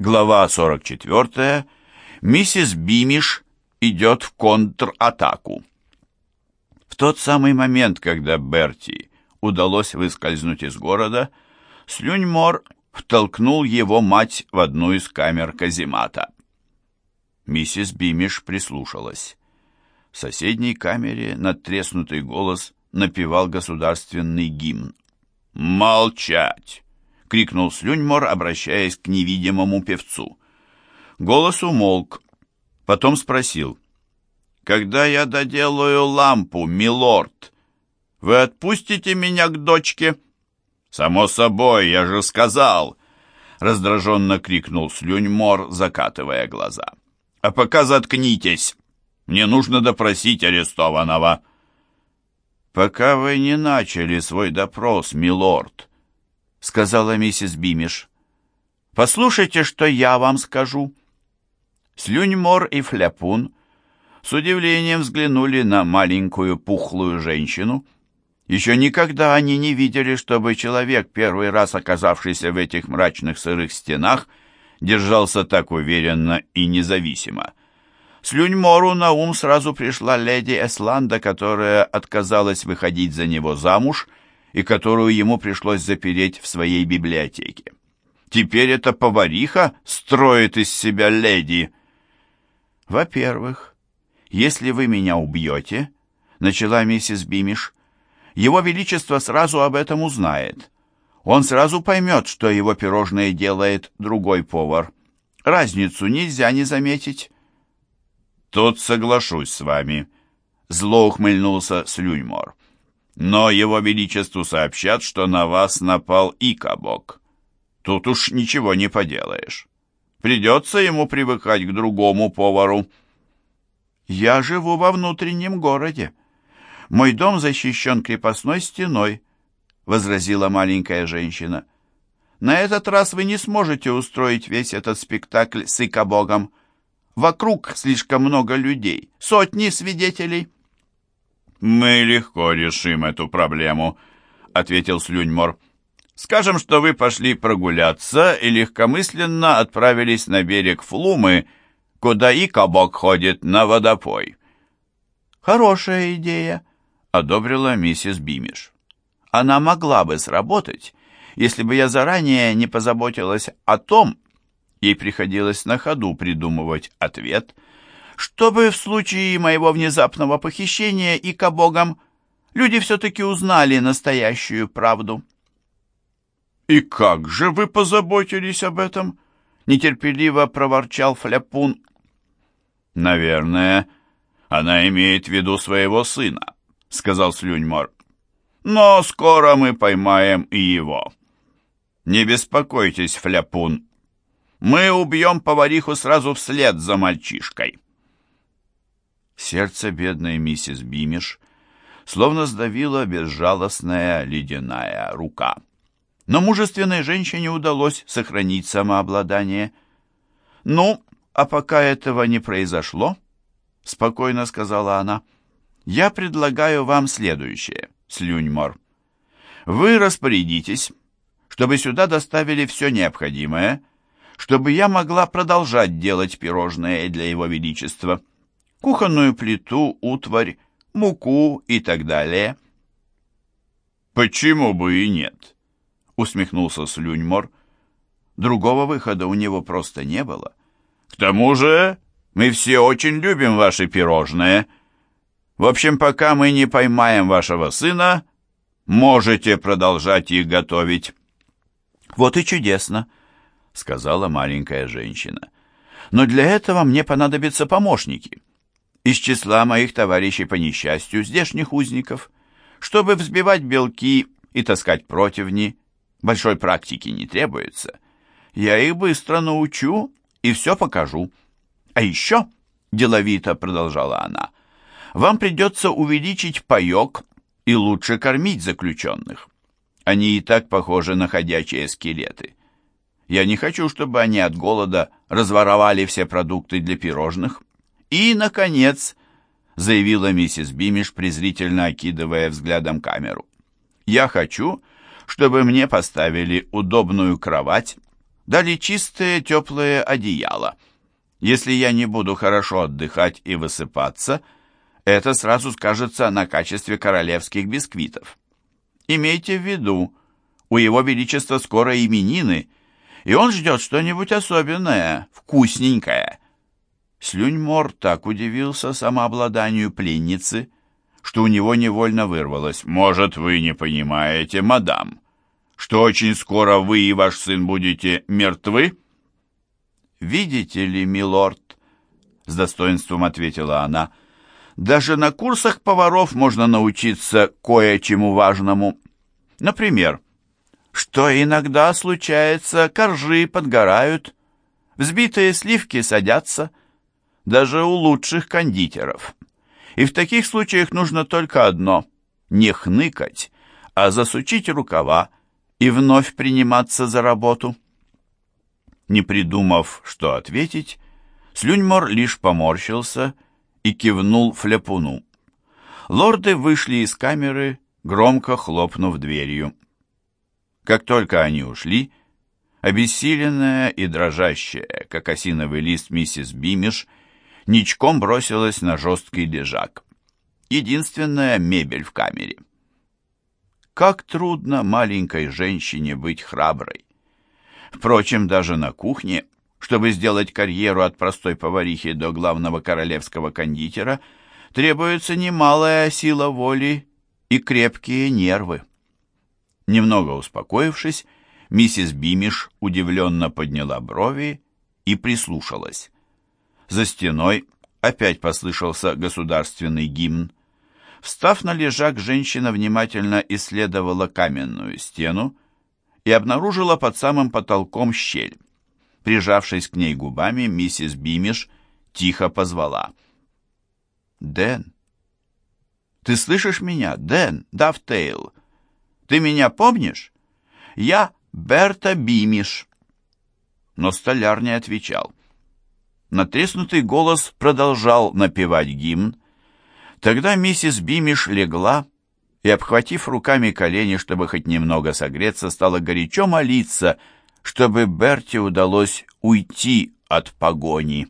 Глава 44. Миссис Бимиш идет в контратаку. В тот самый момент, когда Берти удалось выскользнуть из города, Слюньмор втолкнул его мать в одну из камер каземата. Миссис Бимиш прислушалась. В соседней камере надтреснутый голос напевал государственный гимн. «Молчать!» — крикнул Слюньмор, обращаясь к невидимому певцу. Голос умолк, потом спросил. «Когда я доделаю лампу, милорд, вы отпустите меня к дочке?» «Само собой, я же сказал!» — раздраженно крикнул Слюньмор, закатывая глаза. «А пока заткнитесь! Мне нужно допросить арестованного!» «Пока вы не начали свой допрос, милорд», сказала миссис Бимиш. «Послушайте, что я вам скажу». Слюньмор и Фляпун с удивлением взглянули на маленькую пухлую женщину. Еще никогда они не видели, чтобы человек, первый раз оказавшийся в этих мрачных сырых стенах, держался так уверенно и независимо. Слюньмору на ум сразу пришла леди Эсланда, которая отказалась выходить за него замуж и которую ему пришлось запереть в своей библиотеке. Теперь эта повариха строит из себя леди. Во-первых, если вы меня убьете, начала миссис Бимиш, его величество сразу об этом узнает. Он сразу поймет, что его пирожное делает другой повар. Разницу нельзя не заметить. Тут соглашусь с вами, зло ухмыльнулся Слюймор. Но его величеству сообщат, что на вас напал Икабок. Тут уж ничего не поделаешь. Придется ему привыкать к другому повару. Я живу во внутреннем городе. Мой дом защищен крепостной стеной, — возразила маленькая женщина. На этот раз вы не сможете устроить весь этот спектакль с Икабогом. Вокруг слишком много людей, сотни свидетелей. «Мы легко решим эту проблему», — ответил Слюньмор. «Скажем, что вы пошли прогуляться и легкомысленно отправились на берег Флумы, куда и кабок ходит на водопой». «Хорошая идея», — одобрила миссис Бимиш. «Она могла бы сработать, если бы я заранее не позаботилась о том, ей приходилось на ходу придумывать ответ — чтобы в случае моего внезапного похищения и кабогом люди все-таки узнали настоящую правду. «И как же вы позаботились об этом?» — нетерпеливо проворчал Фляпун. «Наверное, она имеет в виду своего сына», — сказал Слюньмор. «Но скоро мы поймаем и его». «Не беспокойтесь, Фляпун. Мы убьем повариху сразу вслед за мальчишкой». Сердце бедной миссис Бимиш словно сдавила безжалостная ледяная рука. Но мужественной женщине удалось сохранить самообладание. «Ну, а пока этого не произошло, — спокойно сказала она, — я предлагаю вам следующее, Слюньмор. Вы распорядитесь, чтобы сюда доставили все необходимое, чтобы я могла продолжать делать пирожные для его величества» кухонную плиту, утварь, муку и так далее. «Почему бы и нет?» — усмехнулся Слюньмор. Другого выхода у него просто не было. «К тому же мы все очень любим ваши пирожные. В общем, пока мы не поймаем вашего сына, можете продолжать их готовить». «Вот и чудесно», — сказала маленькая женщина. «Но для этого мне понадобятся помощники» из числа моих товарищей по несчастью, здешних узников. Чтобы взбивать белки и таскать противни, большой практики не требуется. Я их быстро научу и все покажу. А еще, деловито продолжала она, вам придется увеличить паек и лучше кормить заключенных. Они и так похожи на ходячие скелеты. Я не хочу, чтобы они от голода разворовали все продукты для пирожных. И, наконец, заявила миссис Бимиш, презрительно окидывая взглядом камеру. «Я хочу, чтобы мне поставили удобную кровать, дали чистые теплые одеяла. Если я не буду хорошо отдыхать и высыпаться, это сразу скажется на качестве королевских бисквитов. Имейте в виду, у его величества скоро именины, и он ждет что-нибудь особенное, вкусненькое. Слюньмор так удивился самообладанию пленницы, что у него невольно вырвалось. «Может, вы не понимаете, мадам, что очень скоро вы и ваш сын будете мертвы?» «Видите ли, милорд», — с достоинством ответила она, — «даже на курсах поваров можно научиться кое-чему важному. Например, что иногда случается, коржи подгорают, взбитые сливки садятся, даже у лучших кондитеров. И в таких случаях нужно только одно — не хныкать, а засучить рукава и вновь приниматься за работу. Не придумав, что ответить, Слюньмор лишь поморщился и кивнул фляпуну. Лорды вышли из камеры, громко хлопнув дверью. Как только они ушли, обессиленная и дрожащая, как осиновый лист миссис Бимиш, ничком бросилась на жесткий лежак. Единственная мебель в камере. Как трудно маленькой женщине быть храброй. Впрочем, даже на кухне, чтобы сделать карьеру от простой поварихи до главного королевского кондитера, требуется немалая сила воли и крепкие нервы. Немного успокоившись, миссис Бимиш удивленно подняла брови и прислушалась. За стеной опять послышался государственный гимн. Встав на лежак, женщина внимательно исследовала каменную стену и обнаружила под самым потолком щель. Прижавшись к ней губами, миссис Бимиш тихо позвала. «Дэн! Ты слышишь меня, Дэн, Дафтейл? Ты меня помнишь? Я Берта Бимиш!» Но столяр не отвечал. Натреснутый голос продолжал напевать гимн. Тогда миссис Бимиш легла и, обхватив руками колени, чтобы хоть немного согреться, стала горячо молиться, чтобы Берти удалось уйти от погони.